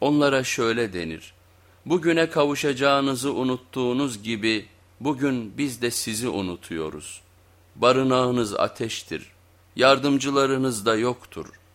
Onlara şöyle denir, bugüne kavuşacağınızı unuttuğunuz gibi bugün biz de sizi unutuyoruz. Barınağınız ateştir, yardımcılarınız da yoktur.''